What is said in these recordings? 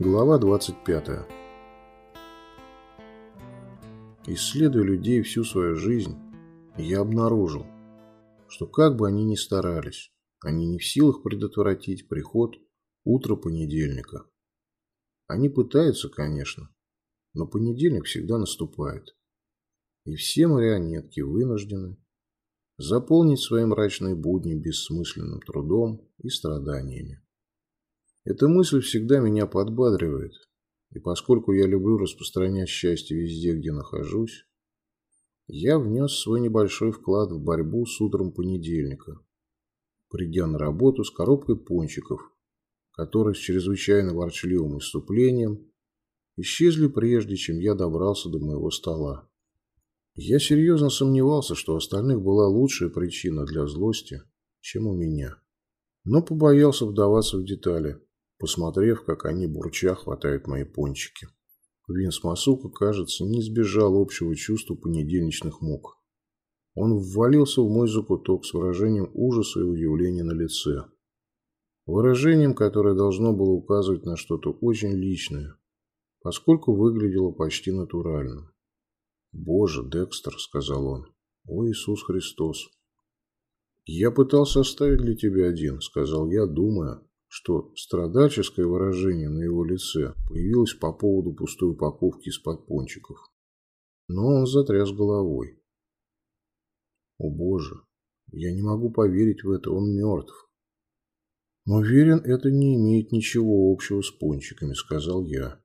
Глава 25. Исследуя людей всю свою жизнь, я обнаружил, что как бы они ни старались, они не в силах предотвратить приход утра понедельника. Они пытаются, конечно, но понедельник всегда наступает. И все марионетки вынуждены заполнить свои мрачные будни бессмысленным трудом и страданиями. Эта мысль всегда меня подбадривает, и поскольку я люблю распространять счастье везде, где нахожусь, я внес свой небольшой вклад в борьбу с утром понедельника, придя на работу с коробкой пончиков, которые с чрезвычайно ворчливым выступлением исчезли прежде, чем я добрался до моего стола. Я серьезно сомневался, что у остальных была лучшая причина для злости, чем у меня, но побоялся вдаваться в детали посмотрев, как они бурча хватают мои пончики. Винс Масука, кажется, не избежал общего чувства понедельничных мук. Он ввалился в мой закуток с выражением ужаса и удивления на лице. Выражением, которое должно было указывать на что-то очень личное, поскольку выглядело почти натуральным. «Боже, Декстер», — сказал он, — «О Иисус Христос». «Я пытался оставить для тебя один», — сказал я, думая, что страдальческое выражение на его лице появилось по поводу пустой упаковки из-под пончиков. Но он затряс головой. О боже, я не могу поверить в это, он мертв. Уверен, это не имеет ничего общего с пончиками, сказал я.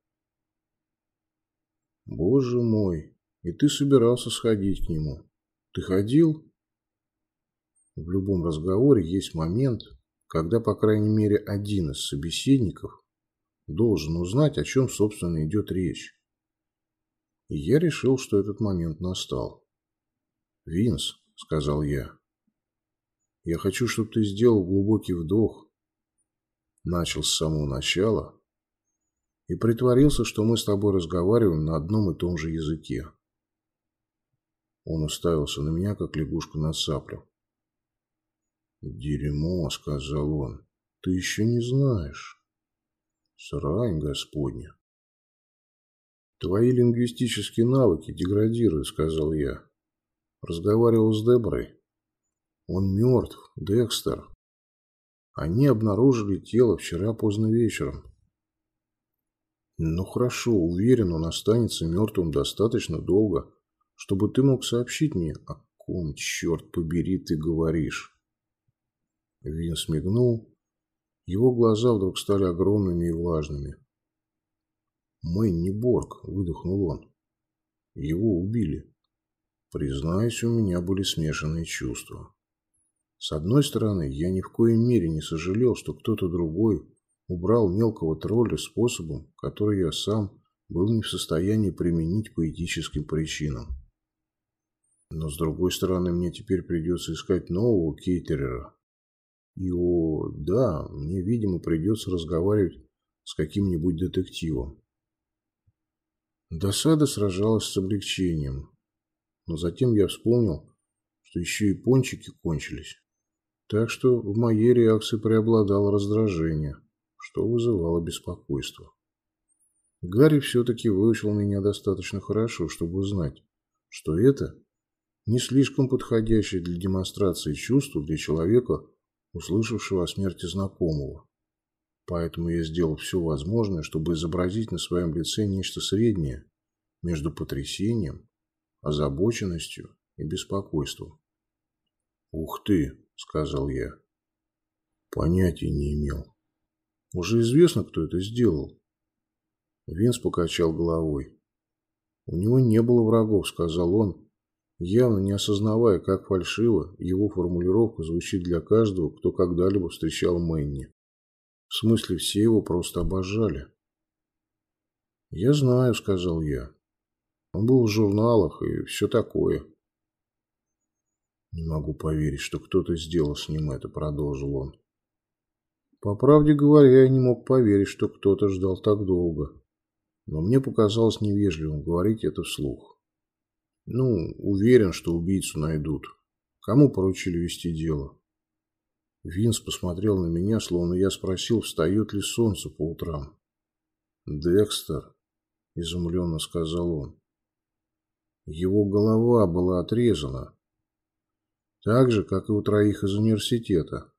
Боже мой, и ты собирался сходить к нему. Ты ходил? В любом разговоре есть момент, когда, по крайней мере, один из собеседников должен узнать, о чем, собственно, идет речь. И я решил, что этот момент настал. «Винс», — сказал я, — «я хочу, чтобы ты сделал глубокий вдох, начал с самого начала и притворился, что мы с тобой разговариваем на одном и том же языке». Он уставился на меня, как лягушка на цаплю. «Дерьмо», — сказал он, — «ты еще не знаешь». «Срань Господня». «Твои лингвистические навыки деградируют», — сказал я. Разговаривал с Деброй. «Он мертв, Декстер. Они обнаружили тело вчера поздно вечером». «Ну хорошо, уверен, он останется мертвым достаточно долго, чтобы ты мог сообщить мне, о ком, черт побери, ты говоришь». Вин смигнул. Его глаза вдруг стали огромными и влажными. «Мэнни Борг», — выдохнул он. «Его убили». Признаюсь, у меня были смешанные чувства. С одной стороны, я ни в коей мере не сожалел, что кто-то другой убрал мелкого тролля способом, который я сам был не в состоянии применить по этическим причинам. Но с другой стороны, мне теперь придется искать нового кейтерера, и о, да, мне, видимо, придется разговаривать с каким-нибудь детективом. Досада сражалась с облегчением. Но затем я вспомнил, что еще и пончики кончились. Так что в моей реакции преобладало раздражение, что вызывало беспокойство. Гарри все-таки выучил меня достаточно хорошо, чтобы узнать, что это не слишком подходящее для демонстрации чувства для человека, услышавшего о смерти знакомого. Поэтому я сделал все возможное, чтобы изобразить на своем лице нечто среднее между потрясением, озабоченностью и беспокойством. «Ух ты!» – сказал я. Понятия не имел. Уже известно, кто это сделал. Винс покачал головой. У него не было врагов, сказал он, явно не осознавая, как фальшиво его формулировка звучит для каждого, кто когда-либо встречал Мэнни. В смысле, все его просто обожали. «Я знаю», — сказал я. «Он был в журналах и все такое». «Не могу поверить, что кто-то сделал с ним это», — продолжил он. По правде говоря, я не мог поверить, что кто-то ждал так долго. Но мне показалось невежливым говорить это вслух. Ну, уверен, что убийцу найдут. Кому поручили вести дело? Винс посмотрел на меня, словно я спросил, встает ли солнце по утрам. «Декстер», – изумленно сказал он. Его голова была отрезана, так же, как и у троих из университета.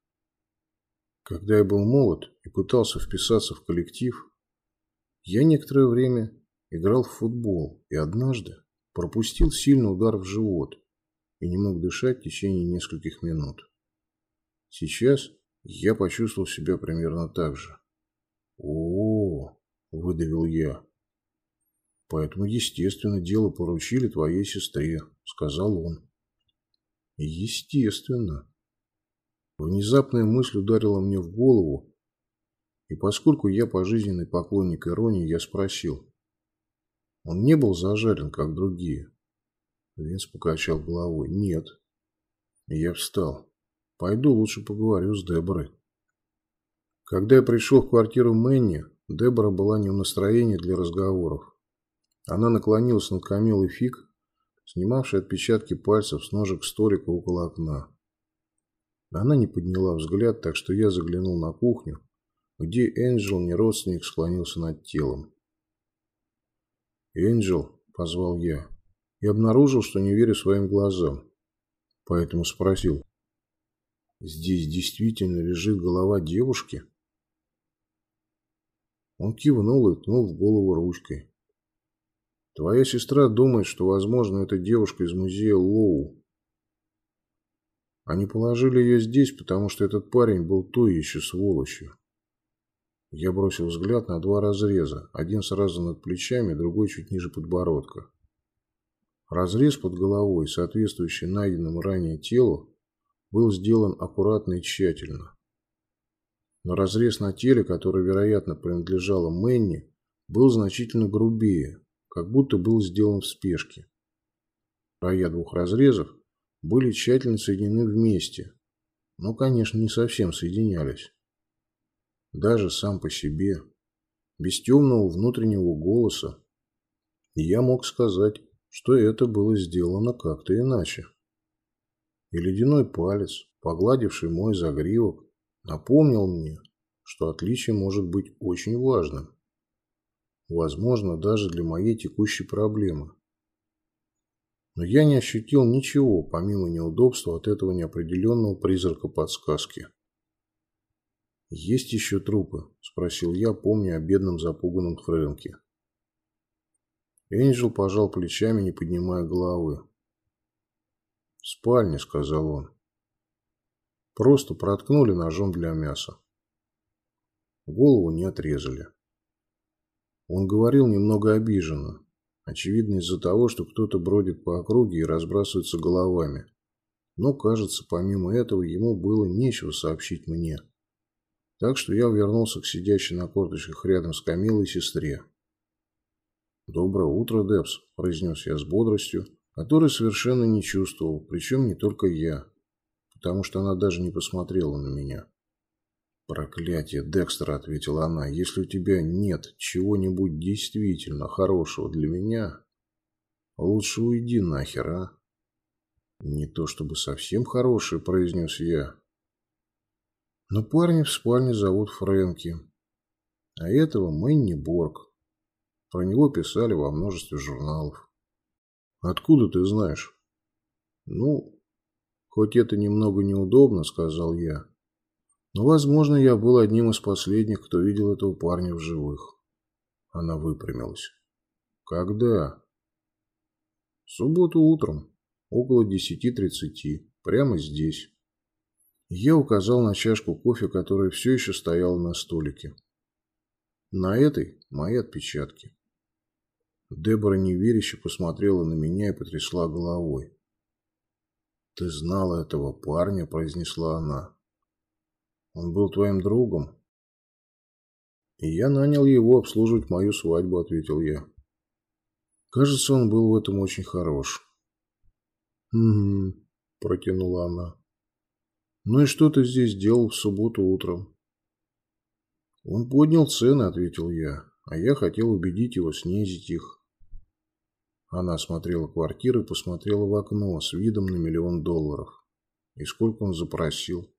Когда я был молод и пытался вписаться в коллектив, я некоторое время играл в футбол и однажды пропустил сильный удар в живот и не мог дышать в течение нескольких минут. Сейчас я почувствовал себя примерно так же. о, выдавил я. «Поэтому, естественно, дело поручили твоей сестре», — сказал он. «Естественно». Внезапная мысль ударила мне в голову, и поскольку я пожизненный поклонник иронии, я спросил. Он не был зажарен, как другие. Винс покачал головой. Нет. я встал. Пойду лучше поговорю с Деборой. Когда я пришел в квартиру Мэнни, Дебора была не в настроении для разговоров. Она наклонилась над Камилой Фиг, снимавшей отпечатки пальцев с ножек столика около окна. Она не подняла взгляд, так что я заглянул на кухню, где Энджел, не родственник, склонился над телом. «Энджел», — позвал я, и обнаружил, что не верю своим глазам, поэтому спросил, «Здесь действительно лежит голова девушки?» Он кивнул и ткнул в голову ручкой. Твоя сестра думает, что, возможно, это девушка из музея Лоу. Они положили ее здесь, потому что этот парень был той еще сволочью. Я бросил взгляд на два разреза, один сразу над плечами, другой чуть ниже подбородка. Разрез под головой, соответствующий найденному ранее телу, был сделан аккуратно и тщательно. Но разрез на теле, который, вероятно, принадлежало Мэнни, был значительно грубее, как будто был сделан в спешке. Края двух разрезов были тщательно соединены вместе, но, конечно, не совсем соединялись. Даже сам по себе, без темного внутреннего голоса, я мог сказать, что это было сделано как-то иначе. И ледяной палец, погладивший мой загривок, напомнил мне, что отличие может быть очень важным. Возможно, даже для моей текущей проблемы. Но я не ощутил ничего, помимо неудобства от этого неопределенного призрака подсказки. «Есть еще трупы?» – спросил я, помня о бедном запуганном Фрэнке. Энджел пожал плечами, не поднимая головы. «В спальне», – сказал он. «Просто проткнули ножом для мяса. Голову не отрезали». Он говорил немного обиженно, очевидно из-за того, что кто-то бродит по округе и разбрасывается головами. Но, кажется, помимо этого ему было нечего сообщить мне. Так что я вернулся к сидящей на корточках рядом с Камилой сестре. «Доброе утро, Депс», – произнес я с бодростью, которой совершенно не чувствовал, причем не только я, потому что она даже не посмотрела на меня. «Проклятие, Декстер», — ответила она, — «если у тебя нет чего-нибудь действительно хорошего для меня, лучше уйди нахер, а?» «Не то чтобы совсем хорошее», — произнес я. «Но парня в спальне зовут Фрэнки, а этого Мэнни Борг. Про него писали во множестве журналов». «Откуда ты знаешь?» «Ну, хоть это немного неудобно», — сказал я. Но, возможно, я был одним из последних, кто видел этого парня в живых. Она выпрямилась. Когда? В субботу утром, около 10.30, прямо здесь. Я указал на чашку кофе, которая все еще стояла на столике. На этой мои отпечатки. Дебора неверяще посмотрела на меня и потрясла головой. «Ты знала этого парня?» – произнесла она. Он был твоим другом. И я нанял его обслуживать мою свадьбу, ответил я. Кажется, он был в этом очень хорош. Угу, протянула она. Ну и что ты здесь делал в субботу утром? Он поднял цены, ответил я, а я хотел убедить его снизить их. Она осмотрела квартиру и посмотрела в окно с видом на миллион долларов. И сколько он запросил?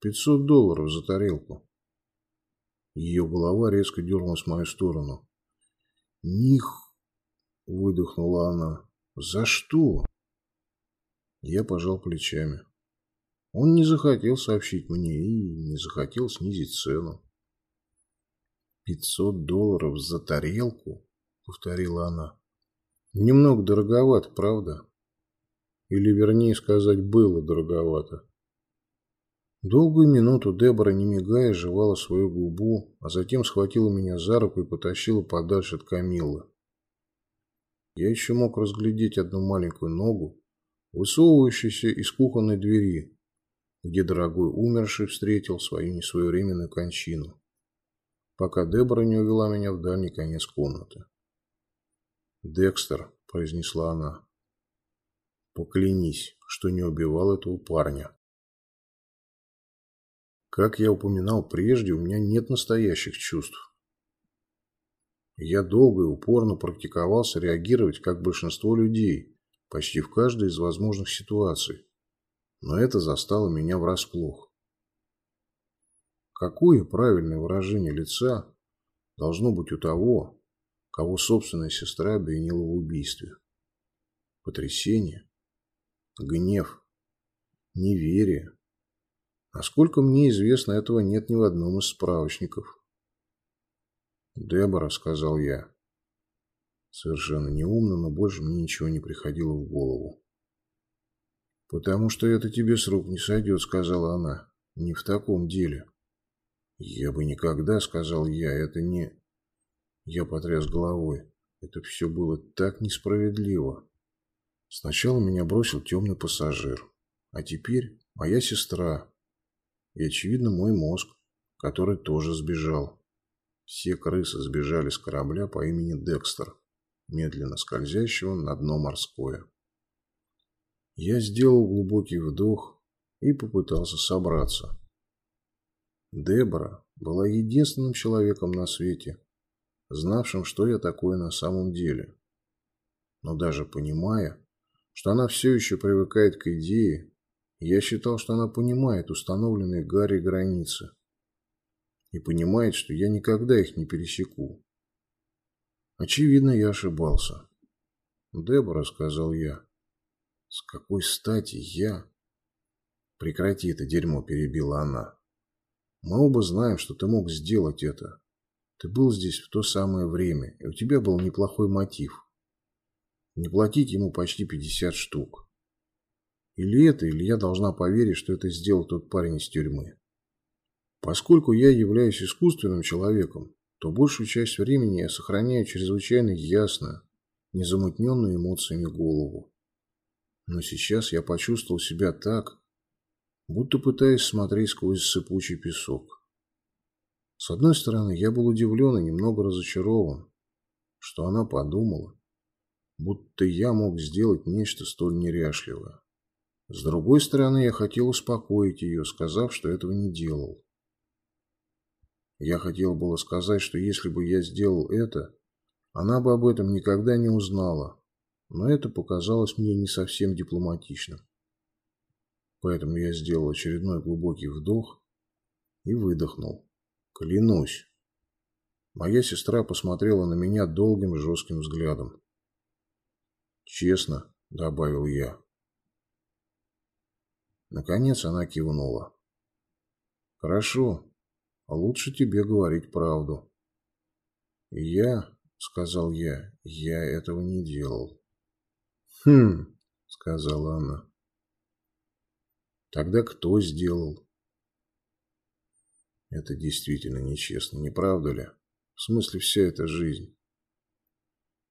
Пятьсот долларов за тарелку. Ее голова резко дернулась в мою сторону. «Них!» – выдохнула она. «За что?» Я пожал плечами. Он не захотел сообщить мне и не захотел снизить цену. «Пятьсот долларов за тарелку?» — повторила она. «Немного дороговато, правда?» Или, вернее сказать, было дороговато. Долгую минуту Дебора, не мигая, жевала свою губу, а затем схватила меня за руку и потащила подальше от Камиллы. Я еще мог разглядеть одну маленькую ногу, высовывающуюся из кухонной двери, где дорогой умерший встретил свою несвоевременную кончину, пока Дебора не увела меня в дальний конец комнаты. «Декстер», — произнесла она, — «поклянись, что не убивал этого парня». Как я упоминал прежде, у меня нет настоящих чувств. Я долго и упорно практиковался реагировать, как большинство людей, почти в каждой из возможных ситуаций. Но это застало меня врасплох. Какое правильное выражение лица должно быть у того, кого собственная сестра обвинила в убийстве? Потрясение, гнев, неверие, Насколько мне известно, этого нет ни в одном из справочников. «Дебора», — сказал я. Совершенно неумно, но больше мне ничего не приходило в голову. «Потому что это тебе с рук не сойдет», — сказала она. «Не в таком деле». «Я бы никогда», — сказал я, — «это не...» Я потряс головой. Это все было так несправедливо. Сначала меня бросил темный пассажир, а теперь моя сестра, и, очевидно, мой мозг, который тоже сбежал. Все крысы сбежали с корабля по имени Декстер, медленно скользящего на дно морское. Я сделал глубокий вдох и попытался собраться. Дебора была единственным человеком на свете, знавшим, что я такое на самом деле. Но даже понимая, что она все еще привыкает к идее, я считал, что она понимает установленные Гарри границы и понимает, что я никогда их не пересеку. Очевидно, я ошибался. «Дебора», — сказал я, — «с какой стати я...» «Прекрати это дерьмо», — перебила она. «Мы оба знаем, что ты мог сделать это. Ты был здесь в то самое время, и у тебя был неплохой мотив. Не платить ему почти 50 штук. Или это, или я должна поверить, что это сделал тот парень из тюрьмы. Поскольку я являюсь искусственным человеком, то большую часть времени я сохраняю чрезвычайно ясную, незамутненную эмоциями голову. Но сейчас я почувствовал себя так, будто пытаясь смотреть сквозь сыпучий песок. С одной стороны, я был удивлен и немного разочарован, что она подумала, будто я мог сделать нечто столь неряшливое. С другой стороны, я хотел успокоить ее, сказав, что этого не делал. Я хотел было сказать, что если бы я сделал это, она бы об этом никогда не узнала, но это показалось мне не совсем дипломатичным. Поэтому я сделал очередной глубокий вдох и выдохнул. Клянусь. Моя сестра посмотрела на меня долгим жестким взглядом. «Честно», — добавил я, Наконец она кивнула. «Хорошо. Лучше тебе говорить правду». «Я», — сказал я, — «я этого не делал». «Хм», — сказала она. «Тогда кто сделал?» «Это действительно нечестно, не правда ли? В смысле, вся эта жизнь».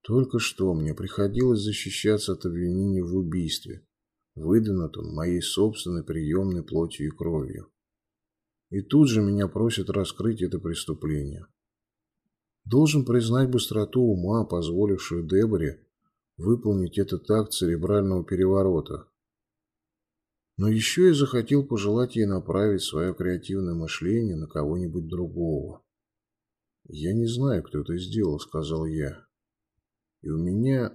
Только что мне приходилось защищаться от обвинений в убийстве выдвинутым моей собственной приемной плотью и кровью. И тут же меня просят раскрыть это преступление. Должен признать быстроту ума, позволившую Деборе выполнить этот акт церебрального переворота. Но еще я захотел пожелать ей направить свое креативное мышление на кого-нибудь другого. «Я не знаю, кто это сделал», — сказал я. «И у меня...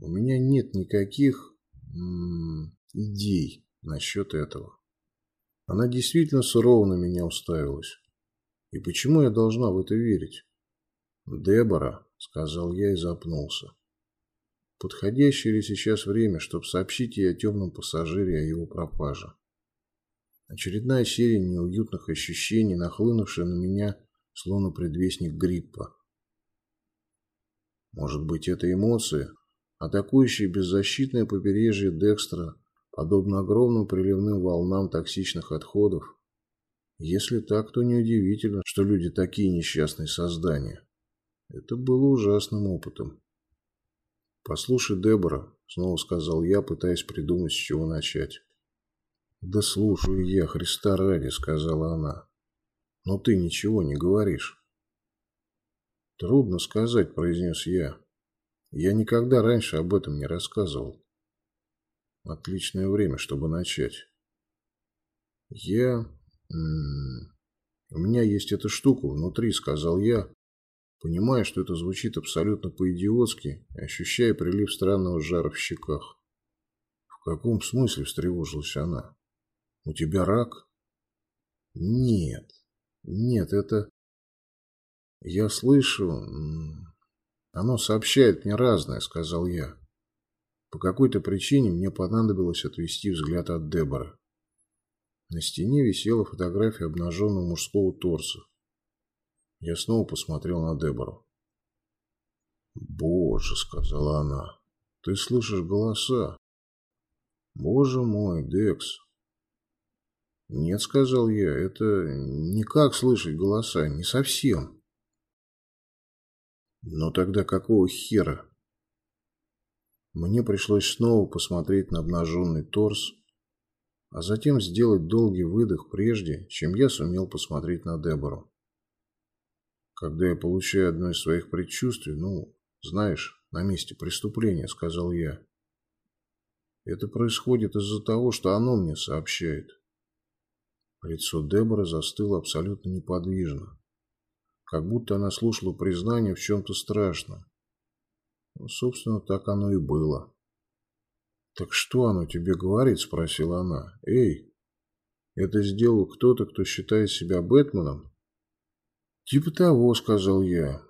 у меня нет никаких идей насчет этого. Она действительно сурово на меня уставилась. И почему я должна в это верить? Дебора, сказал я и запнулся. Подходящее ли сейчас время, чтобы сообщить ей о темном пассажире, о его пропаже? Очередная серия неуютных ощущений, нахлынувшая на меня, словно предвестник гриппа. Может быть, это эмоции, атакующие беззащитное побережье Декстра, подобно огромным приливным волнам токсичных отходов? Если так, то неудивительно, что люди такие несчастные создания. Это было ужасным опытом. «Послушай, Дебора», — снова сказал я, пытаясь придумать, с чего начать. «Да слушаю я, Христа ради», — сказала она. «Но ты ничего не говоришь». «Трудно сказать», — произнес я. «Я никогда раньше об этом не рассказывал». «Отличное время, чтобы начать». «Я... У меня есть эта штука внутри», — сказал я, понимая, что это звучит абсолютно по-идиотски, ощущая прилив странного жара в щеках. «В каком смысле?» – встревожилась она. «У тебя рак?» «Нет, нет, это...» «Я слышу... Оно сообщает мне разное», – сказал я. По какой-то причине мне понадобилось отвести взгляд от Дебора. На стене висела фотография обнаженного мужского торса. Я снова посмотрел на Дебору. «Боже», — сказала она, — «ты слышишь голоса?» «Боже мой, Декс!» «Нет», — сказал я, — «это не как слышать голоса, не совсем». «Но тогда какого хера?» Мне пришлось снова посмотреть на обнаженный торс, а затем сделать долгий выдох прежде, чем я сумел посмотреть на Дебору. Когда я получаю одно из своих предчувствий, ну, знаешь, на месте преступления, сказал я. Это происходит из-за того, что оно мне сообщает. Лицо Дебора застыло абсолютно неподвижно, как будто она слушала признание в чем-то страшном. Ну, собственно, так оно и было. «Так что оно тебе говорит?» – спросила она. «Эй, это сделал кто-то, кто считает себя Бэтменом?» «Типа того», — сказал я.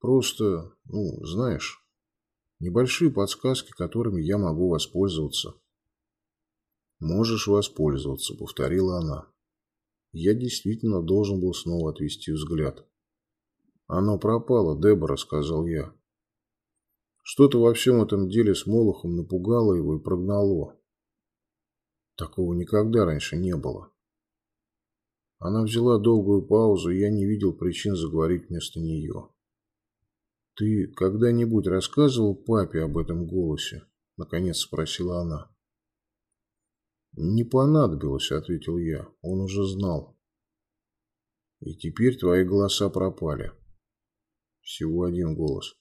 «Просто, ну, знаешь, небольшие подсказки, которыми я могу воспользоваться». «Можешь воспользоваться», — повторила она. Я действительно должен был снова отвести взгляд. «Оно пропало, Дебора», — сказал я. Что-то во всем этом деле с Молохом напугало его и прогнало. Такого никогда раньше не было. Она взяла долгую паузу, и я не видел причин заговорить вместо нее. «Ты когда-нибудь рассказывал папе об этом голосе?» – наконец спросила она. «Не понадобилось», – ответил я. «Он уже знал». «И теперь твои голоса пропали». Всего один голос.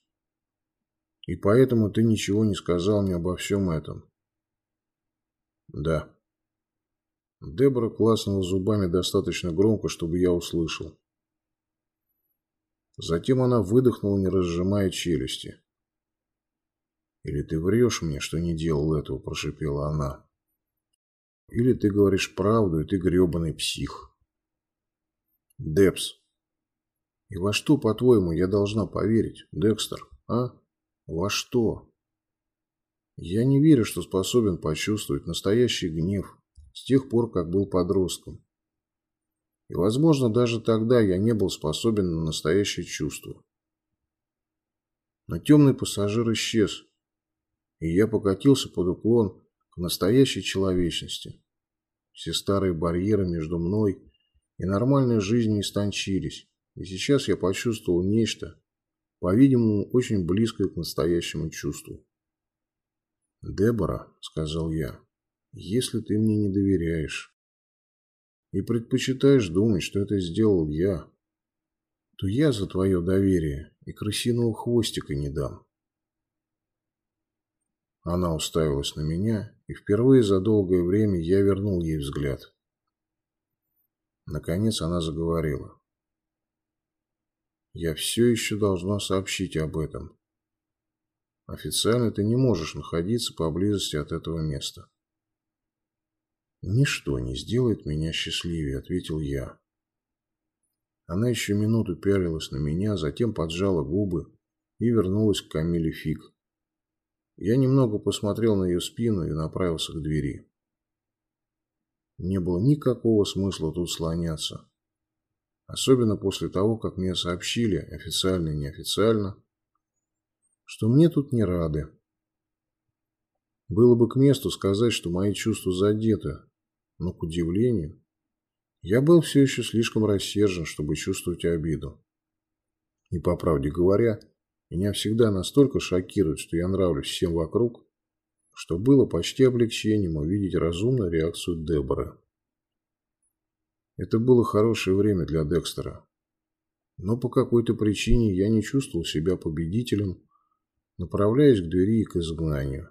«И поэтому ты ничего не сказал мне обо всем этом?» «Да». Дебора класнула зубами достаточно громко, чтобы я услышал. Затем она выдохнула, не разжимая челюсти. «Или ты врешь мне, что не делал этого?» – прошипела она. «Или ты говоришь правду, и ты гребаный псих». «Депс, и во что, по-твоему, я должна поверить, Декстер, а? Во что?» «Я не верю, что способен почувствовать настоящий гнев, с тех пор, как был подростком. И, возможно, даже тогда я не был способен на настоящее чувство. Но темный пассажир исчез, и я покатился под уклон к настоящей человечности. Все старые барьеры между мной и нормальной жизнью истончились, и сейчас я почувствовал нечто, по-видимому, очень близкое к настоящему чувству. «Дебора», — сказал я, если ты мне не доверяешь и предпочитаешь думать, что это сделал я, то я за твое доверие и крысиного хвостика не дам. Она уставилась на меня, и впервые за долгое время я вернул ей взгляд. Наконец она заговорила. «Я все еще должна сообщить об этом. Официально ты не можешь находиться поблизости от этого места. «Ничто не сделает меня счастливее», — ответил я. Она еще минуту пялилась на меня, затем поджала губы и вернулась к Камиле Фиг. Я немного посмотрел на ее спину и направился к двери. Не было никакого смысла тут слоняться. Особенно после того, как мне сообщили, официально и неофициально, что мне тут не рады. Было бы к месту сказать, что мои чувства задеты, но, к удивлению, я был все еще слишком рассержен, чтобы чувствовать обиду. И, по правде говоря, меня всегда настолько шокирует, что я нравлюсь всем вокруг, что было почти облегчением увидеть разумную реакцию Дебора. Это было хорошее время для Декстера. Но по какой-то причине я не чувствовал себя победителем, направляясь к двери и к изгнанию.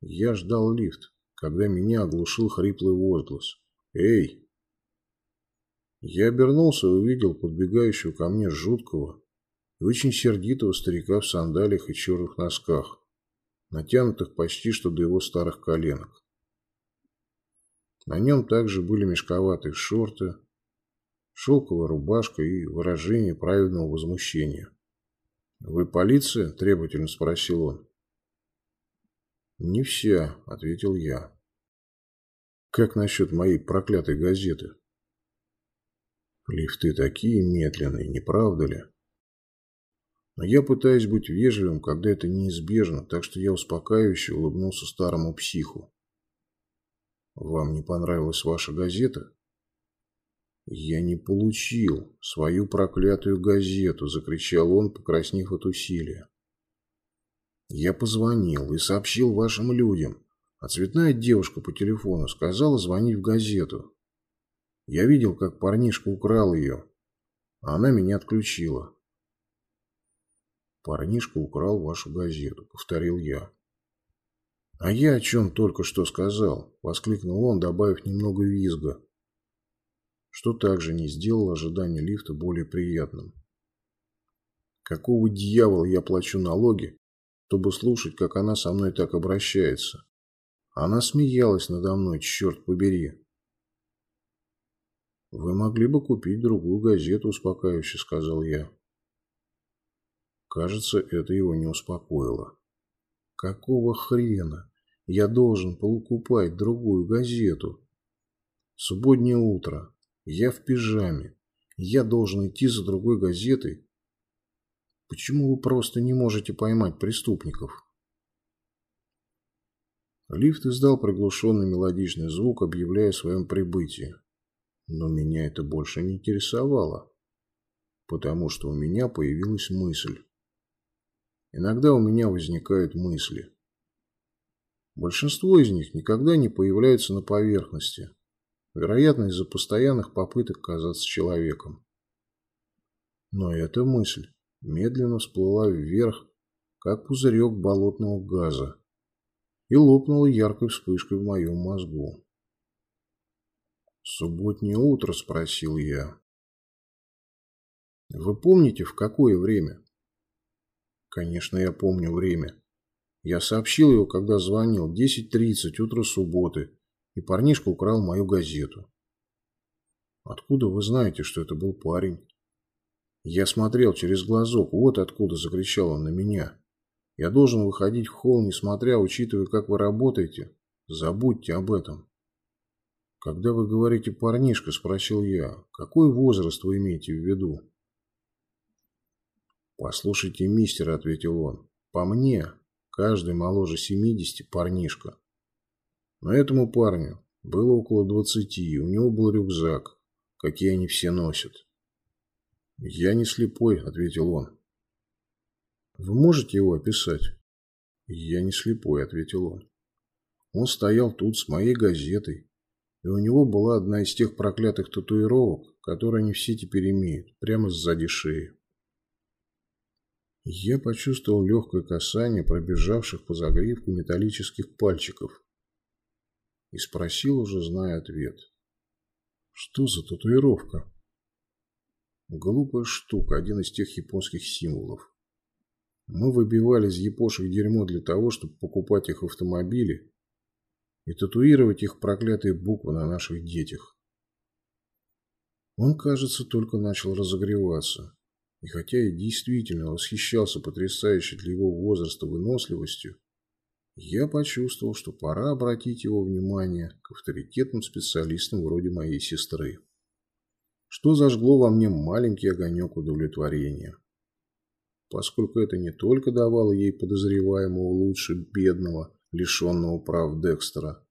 Я ждал лифт, когда меня оглушил хриплый возглас. «Эй!» Я обернулся и увидел подбегающего ко мне жуткого и очень сердитого старика в сандалиях и черных носках, натянутых почти что до его старых коленок. На нем также были мешковатые шорты, шелковая рубашка и выражение праведного возмущения. «Вы полиция?» – требовательно спросил он. «Не вся», – ответил я. «Как насчет моей проклятой газеты?» «Лифты такие медленные, не правда ли?» Но я пытаюсь быть вежливым, когда это неизбежно, так что я успокаивающе улыбнулся старому психу. Вам не понравилась ваша газета? Я не получил свою проклятую газету, закричал он, покраснев от усилия. Я позвонил и сообщил вашим людям, а цветная девушка по телефону сказала звонить в газету. Я видел, как парнишка украл ее, а она меня отключила. Парнишка украл вашу газету, повторил я. «А я о чем только что сказал?» – воскликнул он, добавив немного визга, что также не сделало ожидание лифта более приятным. «Какого дьявола я плачу налоги, чтобы слушать, как она со мной так обращается?» Она смеялась надо мной, черт побери. «Вы могли бы купить другую газету», – успокаивающе сказал я. Кажется, это его не успокоило. Какого хрена я должен покупать другую газету? Субботнее утро. Я в пижаме. Я должен идти за другой газетой. Почему вы просто не можете поймать преступников? Лифт издал приглушенный мелодичный звук, объявляя о своем прибытии. Но меня это больше не интересовало, потому что у меня появилась мысль. Иногда у меня возникают мысли. Большинство из них никогда не появляются на поверхности, вероятно, из-за постоянных попыток казаться человеком. Но эта мысль медленно всплыла вверх, как пузырек болотного газа, и лопнула яркой вспышкой в моем мозгу. «Субботнее утро?» – спросил я. «Вы помните, в какое время?» Конечно, я помню время. Я сообщил его, когда звонил. 10.30, утро субботы. И парнишка украл мою газету. Откуда вы знаете, что это был парень? Я смотрел через глазок. Вот откуда закричал он на меня. Я должен выходить в холл, несмотря, учитывая, как вы работаете. Забудьте об этом. Когда вы говорите «парнишка», спросил я, какой возраст вы имеете в виду? «Послушайте, мистер», — ответил он, — «по мне, каждый моложе семидесяти парнишка. Но этому парню было около двадцати, у него был рюкзак, какие они все носят». «Я не слепой», — ответил он. «Вы можете его описать?» «Я не слепой», — ответил он. Он стоял тут с моей газетой, и у него была одна из тех проклятых татуировок, которые они все теперь имеют, прямо сзади шеи. Я почувствовал легкое касание пробежавших по загривку металлических пальчиков и спросил, уже зная ответ. Что за татуировка? Глупая штука, один из тех японских символов. Мы выбивали из япошек дерьмо для того, чтобы покупать их автомобили и татуировать их проклятые буквы на наших детях. Он, кажется, только начал разогреваться. И хотя я действительно восхищался потрясающей для его возраста выносливостью, я почувствовал, что пора обратить его внимание к авторитетным специалистам вроде моей сестры. Что зажгло во мне маленький огонек удовлетворения. Поскольку это не только давало ей подозреваемого лучше бедного, лишенного прав Декстера,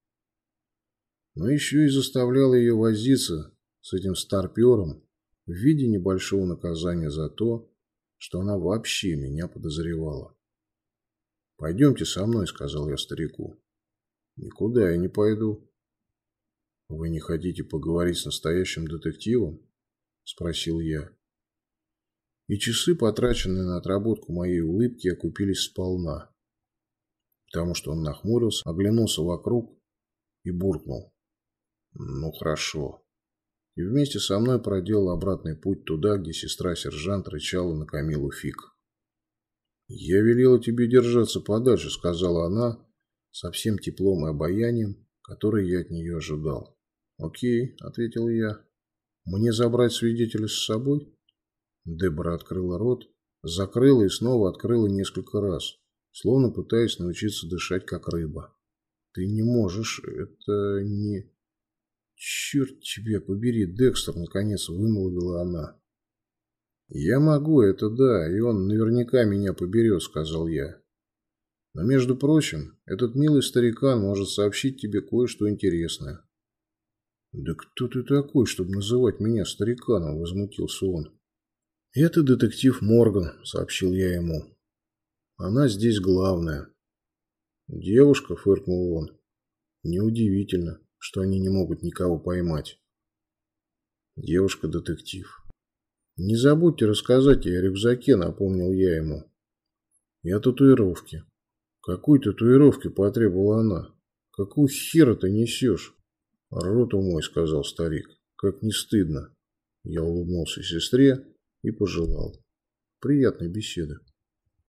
но еще и заставляло ее возиться с этим старпером в виде небольшого наказания за то, что она вообще меня подозревала. «Пойдемте со мной», — сказал я старику. «Никуда я не пойду». «Вы не хотите поговорить с настоящим детективом?» — спросил я. И часы, потраченные на отработку моей улыбки, окупились сполна. Потому что он нахмурился, оглянулся вокруг и буркнул. «Ну, хорошо». И вместе со мной проделал обратный путь туда, где сестра-сержант рычала на Камилу Фиг. «Я велела тебе держаться подальше», — сказала она со всем теплом и обаянием, которое я от нее ожидал. «Окей», — ответил я. «Мне забрать свидетеля с собой?» Дебора открыла рот, закрыла и снова открыла несколько раз, словно пытаясь научиться дышать, как рыба. «Ты не можешь, это не...» «Черт тебя побери, Декстер!» — наконец вымолвила она. «Я могу, это да, и он наверняка меня поберет», — сказал я. «Но, между прочим, этот милый старикан может сообщить тебе кое-что интересное». «Да кто ты такой, чтобы называть меня стариканом?» — возмутился он. «Это детектив Морган», — сообщил я ему. «Она здесь главная». «Девушка», — фыркнул он. «Неудивительно, что они не могут никого поймать». «Девушка-детектив». «Не забудьте рассказать ей о рюкзаке», — напомнил я ему. «И о татуировке». «Какой татуировки?» — потребовала она. «Какую хера ты несешь?» «Рот мой», — сказал старик. «Как не стыдно». Я улыбнулся сестре и пожелал. «Приятной беседы».